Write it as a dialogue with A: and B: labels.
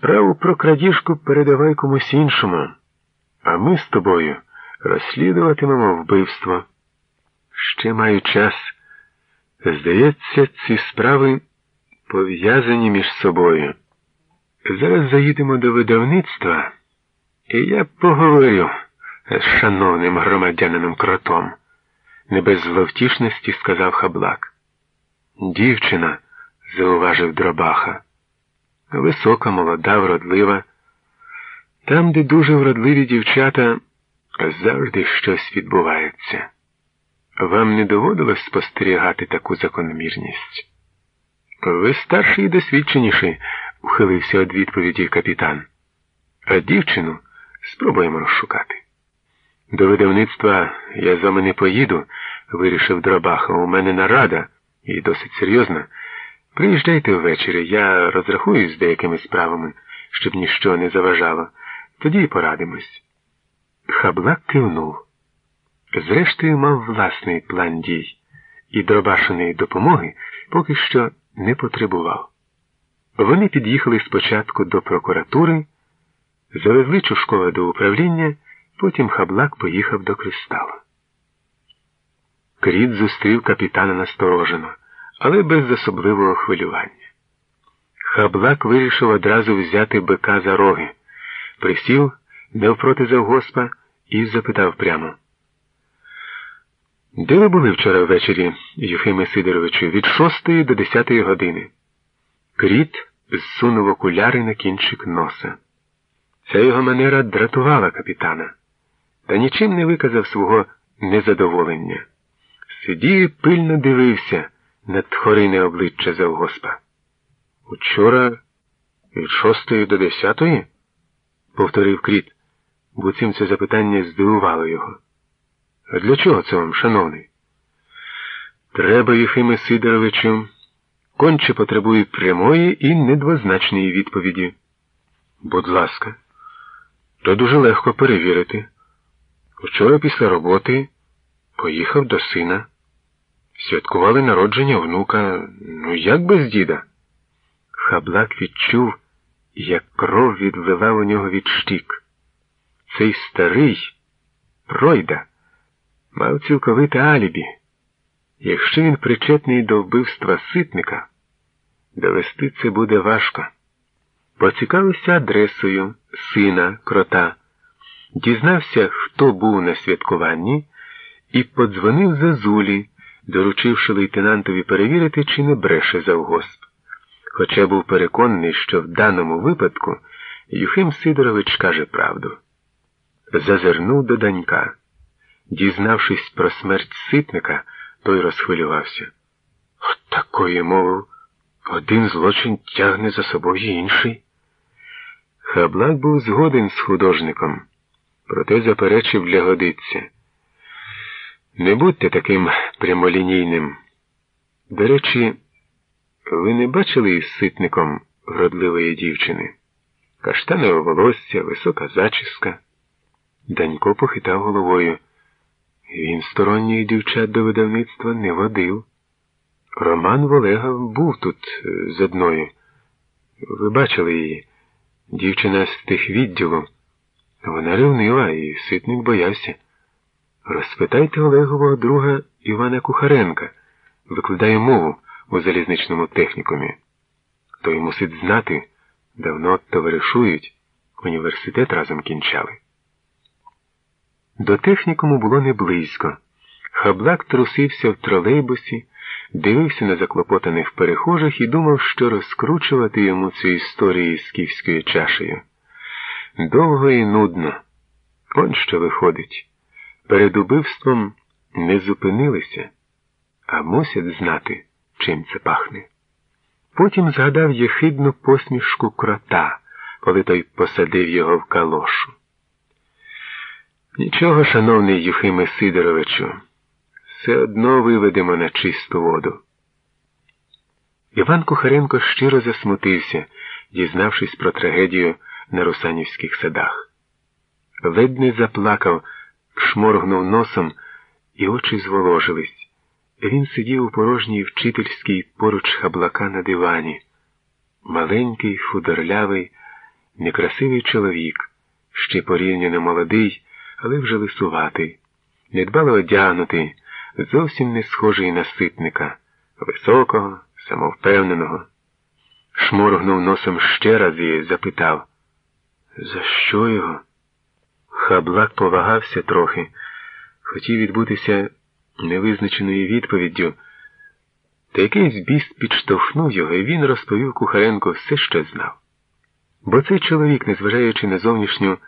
A: Справу про крадіжку передавай комусь іншому, а ми з тобою розслідуватимемо вбивство. Ще маю час. Здається, ці справи пов'язані між собою. Зараз заїдемо до видавництва, і я поговорю з шановним громадянином кротом, не без зловтішності сказав хаблак. Дівчина, зауважив Дробаха, висока, молода, вродлива. Там, де дуже вродливі дівчата, завжди щось відбувається. Вам не доводилось спостерігати таку закономірність? Ви старший і досвідченіший, ухилився від відповіді капітан. А дівчину спробуємо розшукати. До видавництва я з вами не поїду, вирішив Дробаха. У мене нарада і досить серйозна. Приїжджайте ввечері, я розрахуюсь з деякими справами, щоб ніщо не заважало. Тоді й порадимось. Хаблак кивнув. Зрештою, мав власний план дій, і дробашеної допомоги поки що не потребував. Вони під'їхали спочатку до прокуратури, завезли Чушкова до управління, потім хаблак поїхав до кристала. Кріт зустрів капітана насторожено, але без особливого хвилювання. Хаблак вирішив одразу взяти бика за роги, присів навпроти завгоспа і запитав прямо. Де ви були вчора ввечері, Єфиме Сидоровичу, від шостої до десятої години? Кріт зсунув окуляри на кінчик носа. Ця його манера дратувала капітана, та нічим не виказав свого незадоволення. Сидів пильно дивився на тхорине обличчя завгоспа. Учора від шостої до десятої? повторив Кріт. Буцім це запитання здивувало його. А для чого це вам, шановний? Треба, Єфиме Сидоровичу, конче потребує прямої і недвозначної відповіді. Будь ласка, то дуже легко перевірити. Вчора після роботи поїхав до сина. Святкували народження внука, ну як без діда? Хаблак відчув, як кров відвела у нього від штік. Цей старий пройда мав цілковите алібі. Якщо він причетний до вбивства ситника, довести це буде важко. Поцікавився адресою сина крота, дізнався, хто був на святкуванні, і подзвонив Зазулі, доручивши лейтенантові перевірити, чи не бреше завгосп. Хоча був переконаний, що в даному випадку Юхим Сидорович каже правду. Зазирнув до данька. Дізнавшись про смерть ситника, той розхвилювався. Такої мовив, один злочин тягне за собою інший. Хаблак був згоден з художником, проте заперечив для годиться. Не будьте таким прямолінійним. До речі, ви не бачили із ситником вродливої дівчини? Каштанове волосся, висока зачіска. Данько похитав головою. Він сторонніх дівчат до видавництва не водив. Роман в Олега був тут е, з одною. Ви бачили її. Дівчина з тих відділу. Вона ревнива, і ситник боявся. Розпитайте Олегового друга Івана Кухаренка, викладає мову у залізничному технікумі. Той мусить знати, давно товаришують, університет разом кінчали. До технікуму було не близько. Хаблак трусився в тролейбусі, дивився на заклопотаних перехожих і думав, що розкручувати йому цю історію з київською чашею. Довго і нудно. Он що виходить. Перед убивством не зупинилися, а мусять знати, чим це пахне. Потім згадав єхидну посмішку крота, коли той посадив його в калошу. Нічого, шановний Юхиме Сидоровичу, все одно виведемо на чисту воду. Іван Кухаренко щиро засмутився, дізнавшись про трагедію на русанівських садах. Ледь не заплакав, шморгнув носом, і очі зволожились. Він сидів у порожній вчительській поруч хаблака на дивані, маленький, худорлявий, некрасивий чоловік, ще порівняно молодий, але вже лисуватий, недбало одягнутий, зовсім не схожий на ситника, високого, самовпевненого. Шморгнув носом ще раз і запитав, за що його? Хаблак повагався трохи, хотів відбутися невизначеною відповіддю, та якийсь біст підштовхнув його, і він розповів Кухаренко все, що знав. Бо цей чоловік, незважаючи на зовнішню